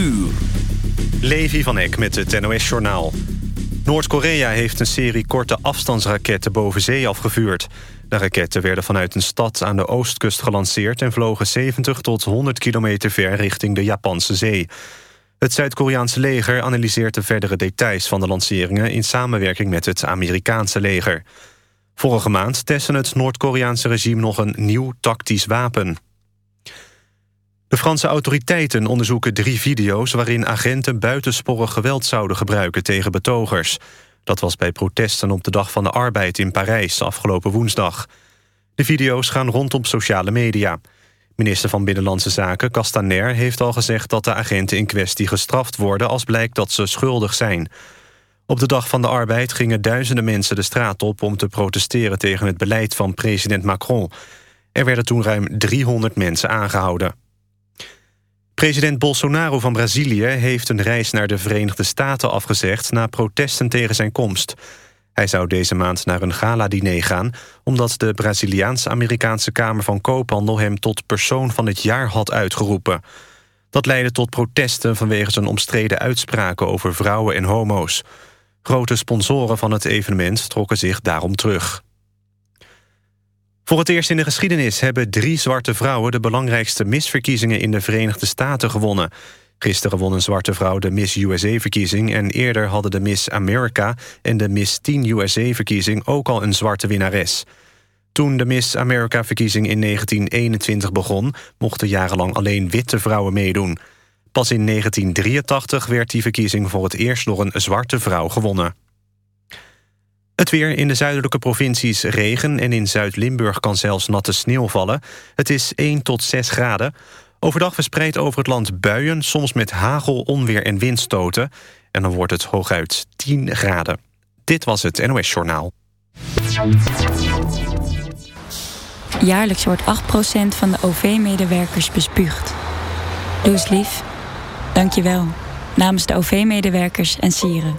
uur. Levi van Eck met het NOS-journaal. Noord-Korea heeft een serie korte afstandsraketten boven zee afgevuurd. De raketten werden vanuit een stad aan de oostkust gelanceerd... en vlogen 70 tot 100 kilometer ver richting de Japanse zee. Het Zuid-Koreaanse leger analyseert de verdere details van de lanceringen... in samenwerking met het Amerikaanse leger. Vorige maand testte het Noord-Koreaanse regime nog een nieuw tactisch wapen. De Franse autoriteiten onderzoeken drie video's... waarin agenten buitensporig geweld zouden gebruiken tegen betogers. Dat was bij protesten op de Dag van de Arbeid in Parijs afgelopen woensdag. De video's gaan rond op sociale media. Minister van Binnenlandse Zaken Castaner heeft al gezegd... dat de agenten in kwestie gestraft worden als blijkt dat ze schuldig zijn. Op de Dag van de Arbeid gingen duizenden mensen de straat op... om te protesteren tegen het beleid van president Macron. Er werden toen ruim 300 mensen aangehouden. President Bolsonaro van Brazilië heeft een reis naar de Verenigde Staten afgezegd... na protesten tegen zijn komst. Hij zou deze maand naar een gala-diner gaan... omdat de Braziliaans-Amerikaanse Kamer van Koophandel... hem tot persoon van het jaar had uitgeroepen. Dat leidde tot protesten vanwege zijn omstreden uitspraken... over vrouwen en homo's. Grote sponsoren van het evenement trokken zich daarom terug. Voor het eerst in de geschiedenis hebben drie zwarte vrouwen... de belangrijkste misverkiezingen in de Verenigde Staten gewonnen. Gisteren won een zwarte vrouw de Miss USA-verkiezing... en eerder hadden de Miss America en de Miss Teen USA-verkiezing... ook al een zwarte winnares. Toen de Miss America-verkiezing in 1921 begon... mochten jarenlang alleen witte vrouwen meedoen. Pas in 1983 werd die verkiezing voor het eerst door een zwarte vrouw gewonnen. Het weer in de zuidelijke provincies regen... en in Zuid-Limburg kan zelfs natte sneeuw vallen. Het is 1 tot 6 graden. Overdag verspreid over het land buien, soms met hagel, onweer en windstoten. En dan wordt het hooguit 10 graden. Dit was het NOS Journaal. Jaarlijks wordt 8% van de OV-medewerkers bespuugd. Doe eens lief. Dank je wel. Namens de OV-medewerkers en sieren.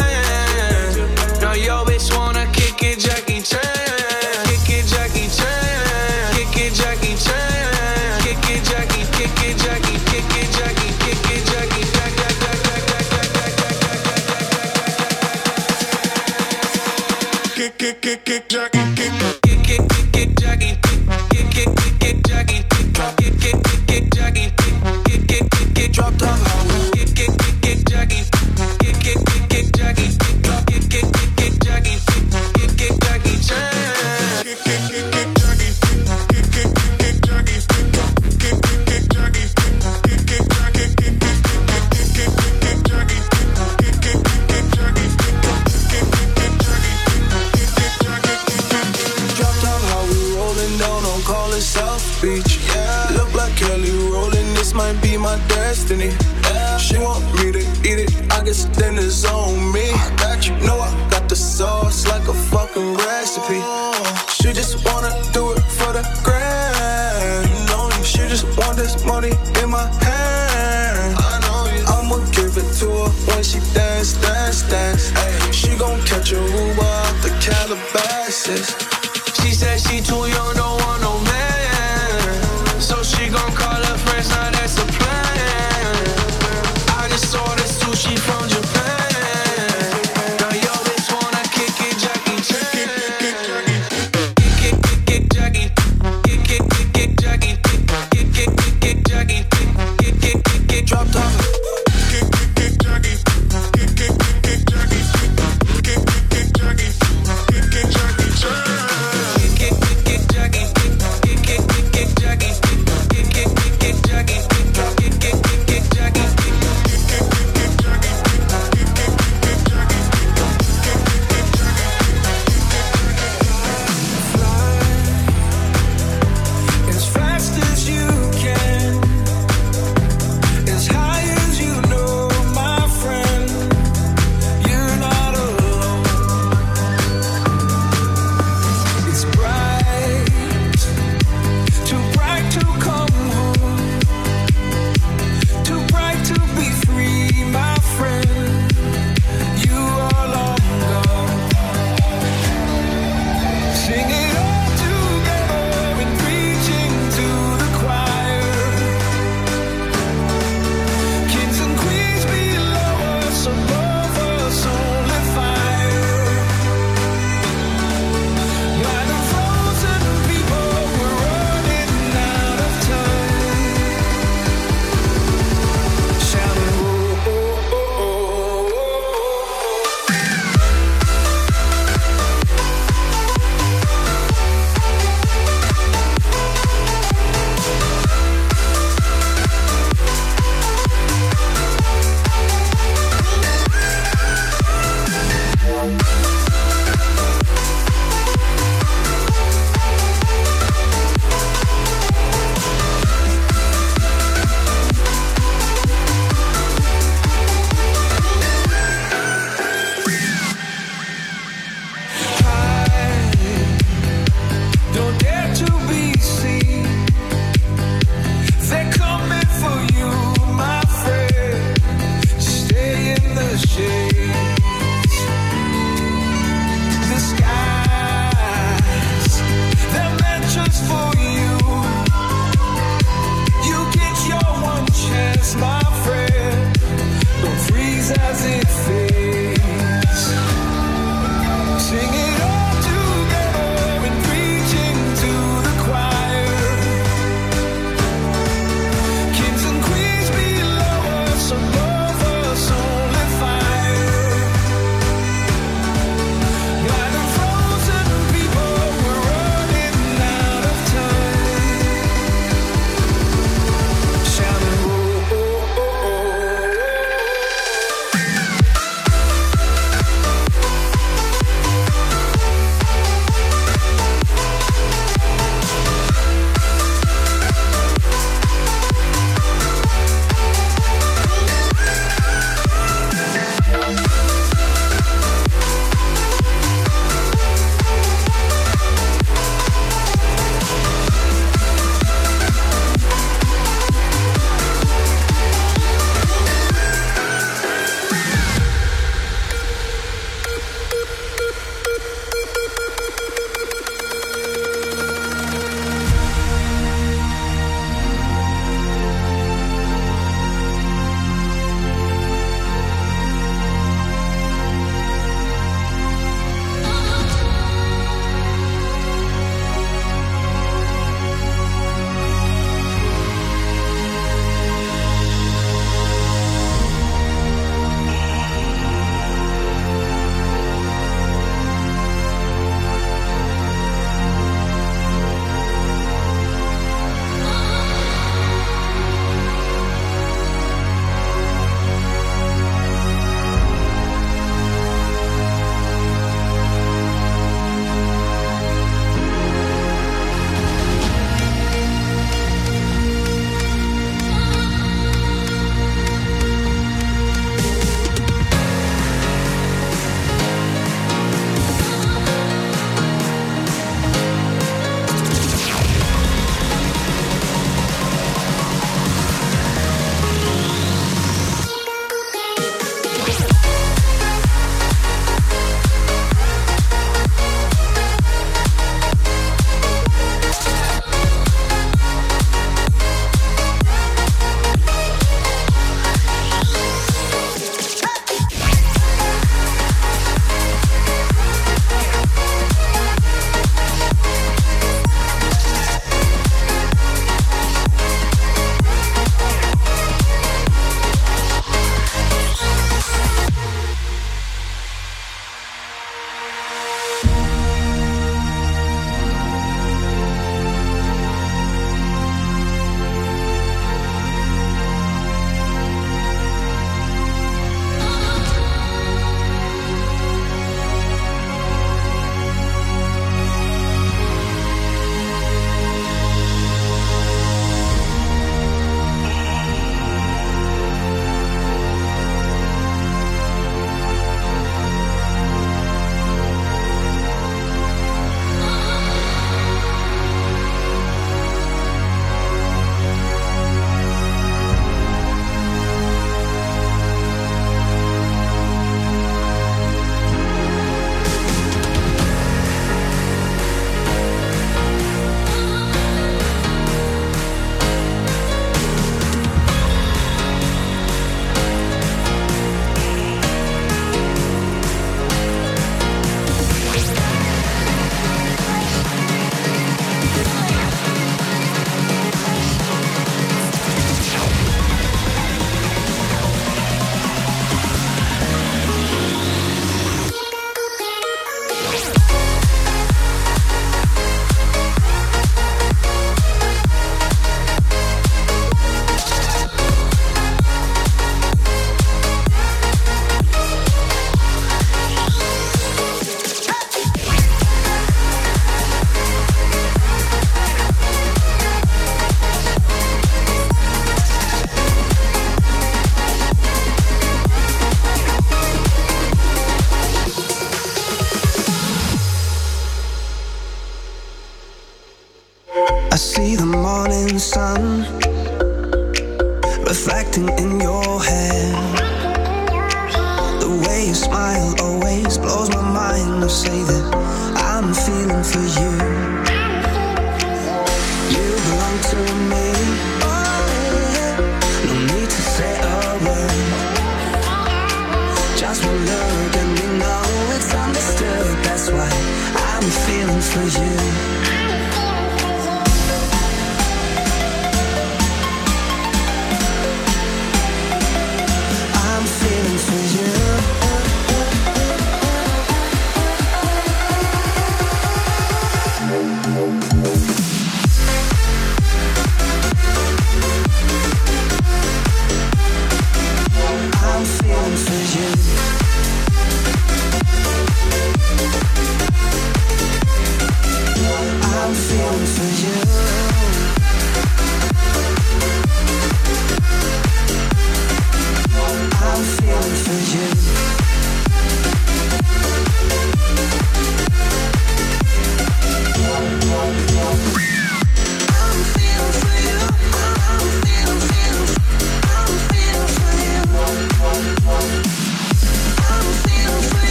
South Beach. Yeah. Look like Kelly rolling, this might be my destiny. Yeah. She want me to eat it, I guess then dinner's on me. I got you, know I got the sauce like a fucking recipe. She just wanna do it for the grand. You know you, she just want this money in my hand. I know you. I'ma give it to her when she dance, dance, dance. Ay, she gon' catch a Uber out the Calabasas.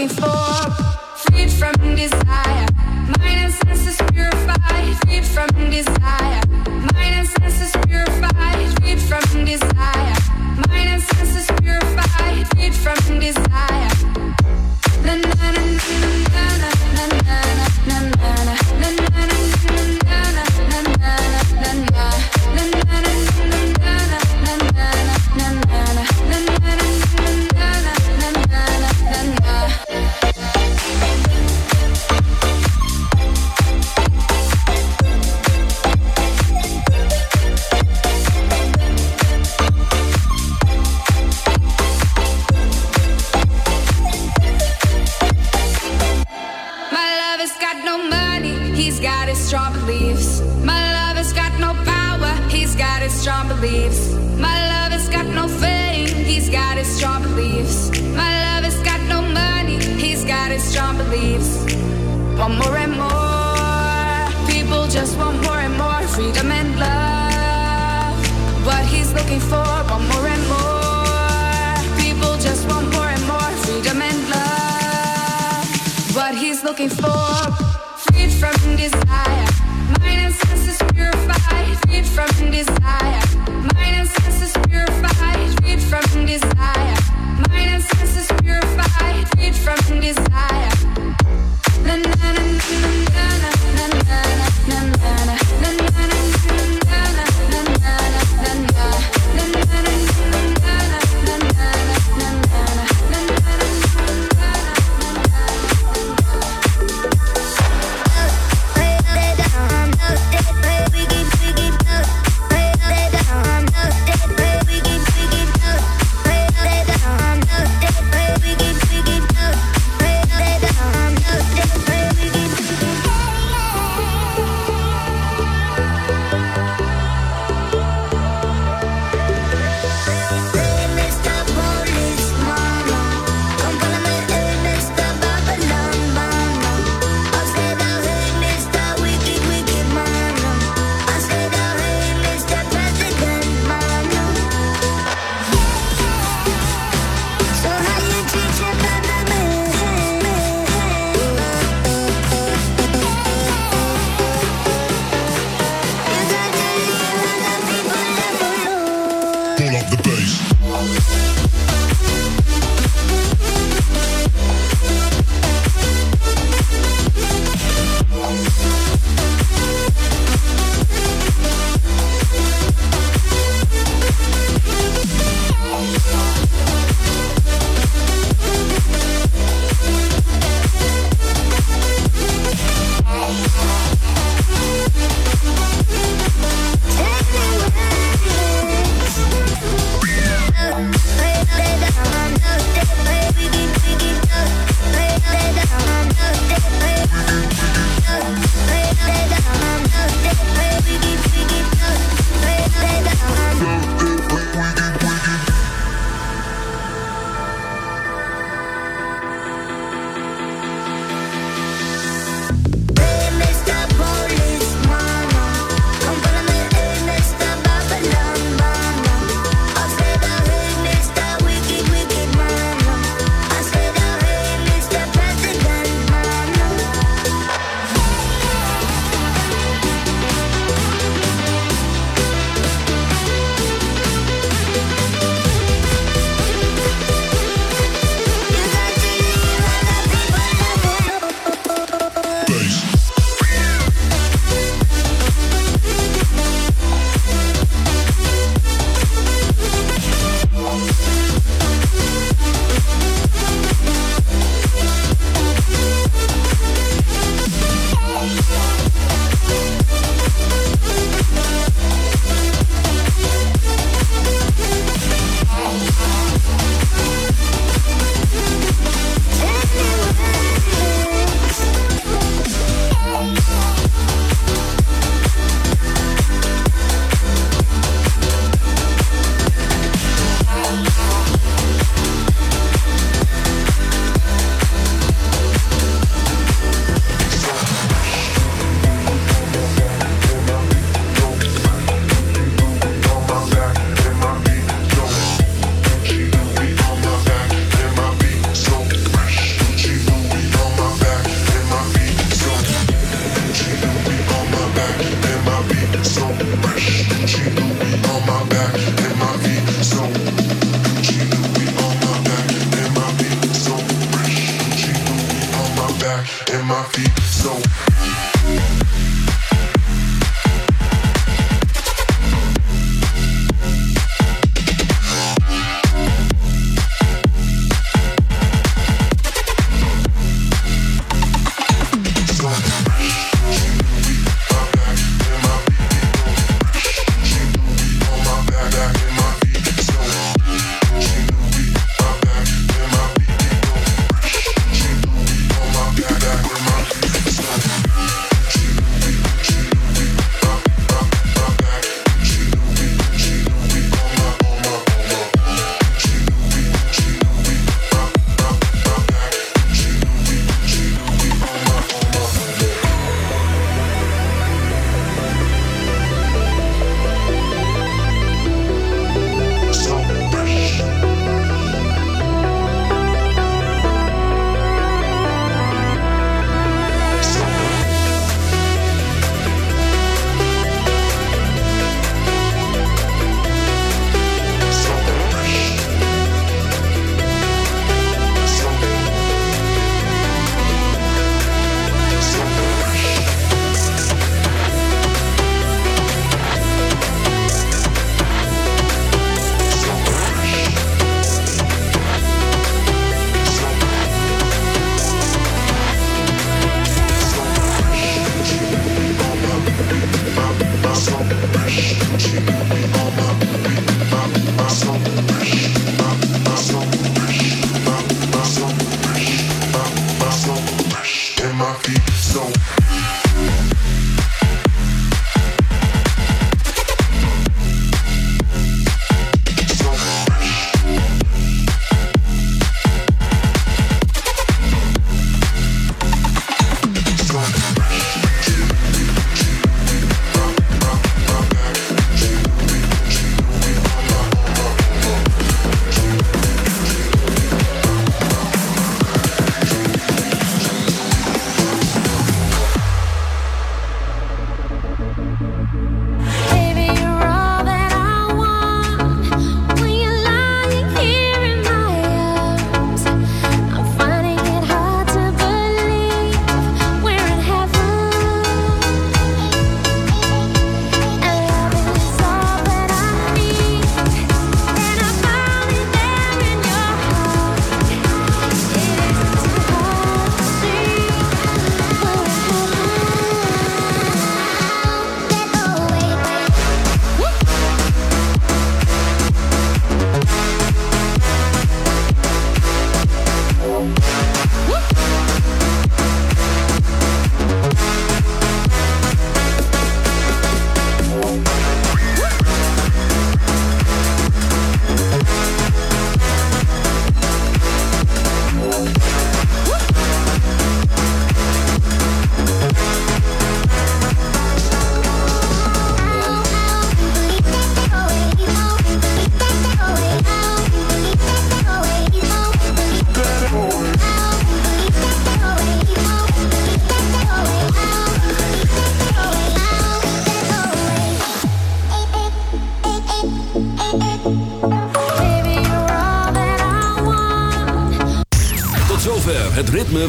looking for. Freed from desire, mind and senses purified. Freed from desire, mind and senses purified. Freed from desire, mind and senses purified. Freed from